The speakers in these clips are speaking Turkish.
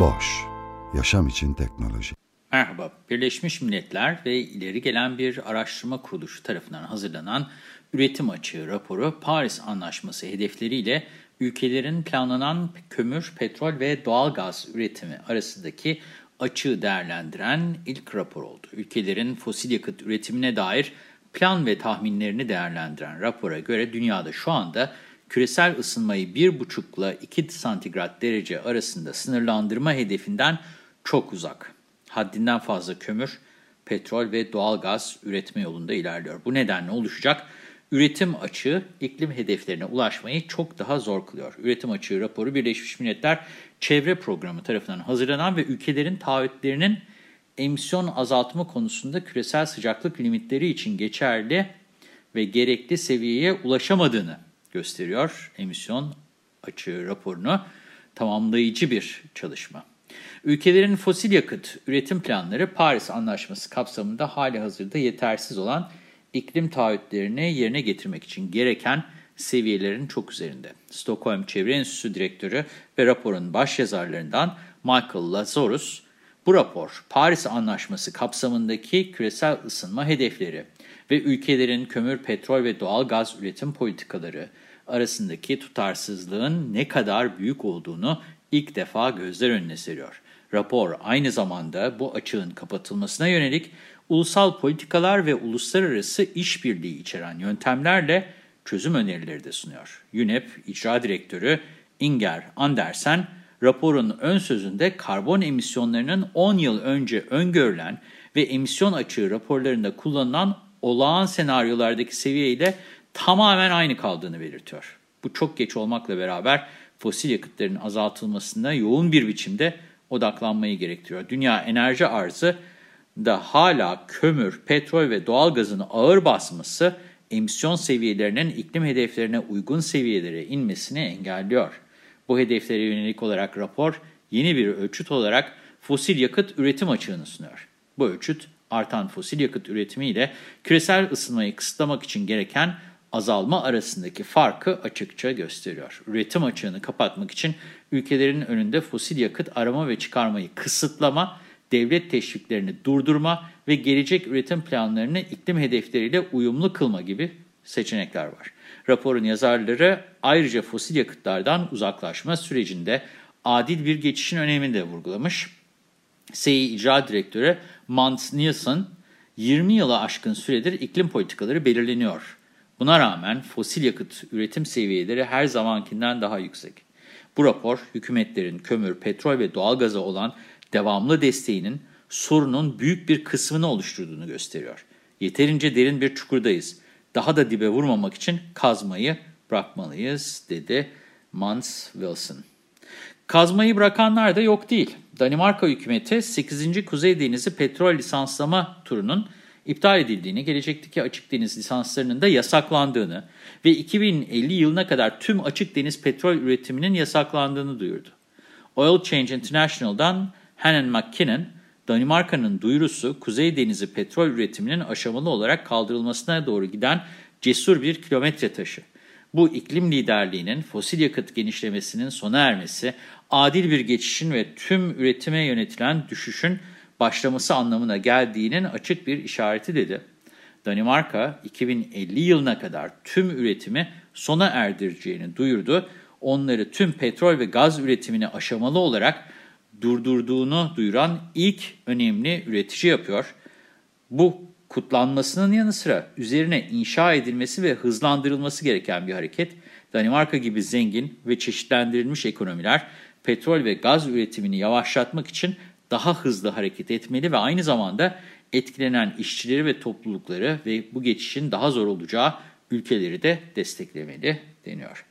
Boş, yaşam için teknoloji. Merhaba, Birleşmiş Milletler ve ileri gelen bir araştırma kuruluşu tarafından hazırlanan Üretim Açığı raporu Paris Anlaşması hedefleriyle ülkelerin planlanan kömür, petrol ve doğal gaz üretimi arasındaki açığı değerlendiren ilk rapor oldu. Ülkelerin fosil yakıt üretimine dair plan ve tahminlerini değerlendiren rapora göre dünyada şu anda küresel ısınmayı 1,5 ile 2 santigrat derece arasında sınırlandırma hedefinden çok uzak. Haddinden fazla kömür, petrol ve doğal gaz üretme yolunda ilerliyor. Bu nedenle oluşacak üretim açığı iklim hedeflerine ulaşmayı çok daha zor kılıyor. Üretim açığı raporu Birleşmiş Milletler Çevre Programı tarafından hazırlanan ve ülkelerin taahhütlerinin emisyon azaltma konusunda küresel sıcaklık limitleri için geçerli ve gerekli seviyeye ulaşamadığını gösteriyor. Emisyon açığı raporunu tamamlayıcı bir çalışma. Ülkelerin fosil yakıt üretim planları Paris Anlaşması kapsamında hali hazırda yetersiz olan iklim taahhütlerini yerine getirmek için gereken seviyelerin çok üzerinde. Stockholm Çevre Enstitüsü Direktörü ve raporun başyazarlarından Michael Lazarus, bu rapor Paris Anlaşması kapsamındaki küresel ısınma hedefleri ve ülkelerin kömür, petrol ve doğal gaz üretim politikaları arasındaki tutarsızlığın ne kadar büyük olduğunu ilk defa gözler önüne seriyor. Rapor aynı zamanda bu açığın kapatılmasına yönelik ulusal politikalar ve uluslararası işbirliği içeren yöntemlerle çözüm önerileri de sunuyor. UNEP İcra Direktörü Inger Andersen, raporun ön sözünde karbon emisyonlarının 10 yıl önce öngörülen ve emisyon açığı raporlarında kullanılan olağan senaryolardaki seviyeyle tamamen aynı kaldığını belirtiyor. Bu çok geç olmakla beraber fosil yakıtların azaltılmasına yoğun bir biçimde odaklanmayı gerektiriyor. Dünya enerji arzı da hala kömür, petrol ve doğal gazın ağır basması emisyon seviyelerinin iklim hedeflerine uygun seviyelere inmesini engelliyor. Bu hedeflere yönelik olarak rapor yeni bir ölçüt olarak fosil yakıt üretim açığını sunuyor. Bu ölçüt artan fosil yakıt üretimi ile küresel ısınmayı kısıtlamak için gereken azalma arasındaki farkı açıkça gösteriyor. Üretim açığını kapatmak için ülkelerin önünde fosil yakıt arama ve çıkarmayı kısıtlama, devlet teşviklerini durdurma ve gelecek üretim planlarını iklim hedefleriyle uyumlu kılma gibi seçenekler var. Raporun yazarları ayrıca fosil yakıtlardan uzaklaşma sürecinde adil bir geçişin önemini de vurgulamış. SEİ İcra Direktörü Mans Nielsen, 20 yıla aşkın süredir iklim politikaları belirleniyor. Buna rağmen fosil yakıt üretim seviyeleri her zamankinden daha yüksek. Bu rapor, hükümetlerin kömür, petrol ve doğalgaza olan devamlı desteğinin sorunun büyük bir kısmını oluşturduğunu gösteriyor. Yeterince derin bir çukurdayız. Daha da dibe vurmamak için kazmayı bırakmalıyız, dedi Mans Wilson. Kazmayı bırakanlar da yok değil. Danimarka hükümeti 8. Kuzey Denizi petrol lisanslama turunun iptal edildiğini, gelecekteki açık deniz lisanslarının da yasaklandığını ve 2050 yılına kadar tüm açık deniz petrol üretiminin yasaklandığını duyurdu. Oil Change International'dan Hanan McKinnon, Danimarka'nın duyurusu Kuzey Denizi petrol üretiminin aşamalı olarak kaldırılmasına doğru giden cesur bir kilometre taşı. Bu iklim liderliğinin fosil yakıt genişlemesinin sona ermesi, adil bir geçişin ve tüm üretime yönetilen düşüşün başlaması anlamına geldiğinin açık bir işareti dedi. Danimarka 2050 yılına kadar tüm üretimi sona erdireceğini duyurdu. Onları tüm petrol ve gaz üretimini aşamalı olarak durdurduğunu duyuran ilk önemli üretici yapıyor. Bu kutlanmasının yanı sıra üzerine inşa edilmesi ve hızlandırılması gereken bir hareket. Danimarka gibi zengin ve çeşitlendirilmiş ekonomiler petrol ve gaz üretimini yavaşlatmak için daha hızlı hareket etmeli ve aynı zamanda etkilenen işçileri ve toplulukları ve bu geçişin daha zor olacağı ülkeleri de desteklemeli deniyor.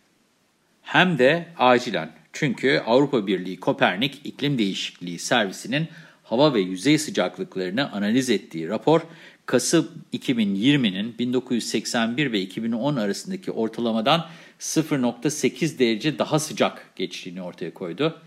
Hem de acilen. Çünkü Avrupa Birliği Kopernik İklim Değişikliği Servisi'nin hava ve yüzey sıcaklıklarını analiz ettiği rapor, Kasım 2020'nin 1981 ve 2010 arasındaki ortalamadan 0.8 derece daha sıcak geçtiğini ortaya koydu.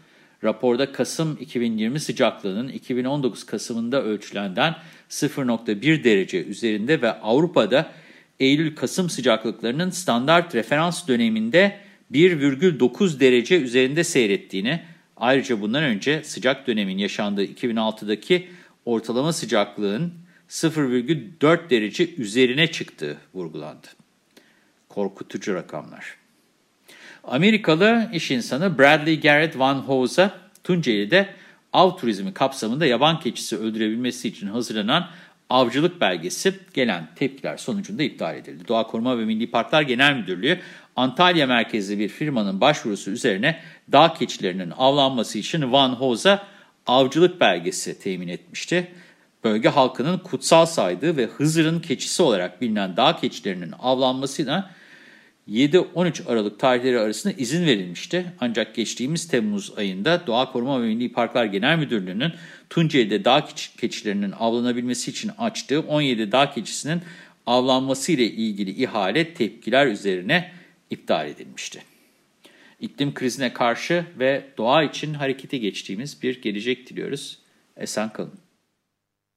Raporda Kasım 2020 sıcaklığının 2019 Kasım'ında ölçülenden 0.1 derece üzerinde ve Avrupa'da Eylül-Kasım sıcaklıklarının standart referans döneminde 1,9 derece üzerinde seyrettiğini, ayrıca bundan önce sıcak dönemin yaşandığı 2006'daki ortalama sıcaklığın 0,4 derece üzerine çıktığı vurgulandı. Korkutucu rakamlar. Amerikalı iş insanı Bradley Garrett Van Hose'a Tunceli'de av turizmi kapsamında yaban keçisi öldürebilmesi için hazırlanan avcılık belgesi gelen tepkiler sonucunda iptal edildi. Doğa Koruma ve Milli Parklar Genel Müdürlüğü Antalya merkezli bir firmanın başvurusu üzerine dağ keçilerinin avlanması için Van Hose'a avcılık belgesi temin etmişti. Bölge halkının kutsal saydığı ve Hızır'ın keçisi olarak bilinen dağ keçilerinin avlanmasına 7-13 Aralık tarihleri arasında izin verilmişti. Ancak geçtiğimiz Temmuz ayında Doğa Koruma ve Milli Parklar Genel Müdürlüğü'nün Tunceli'de dağ keçilerinin avlanabilmesi için açtığı 17 dağ keçisinin avlanması ile ilgili ihale tepkiler üzerine iptal edilmişti. İklim krizine karşı ve doğa için harekete geçtiğimiz bir gelecek diliyoruz. Esen kalın.